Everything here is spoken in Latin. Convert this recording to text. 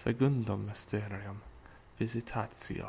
secundum mysterium visitatio.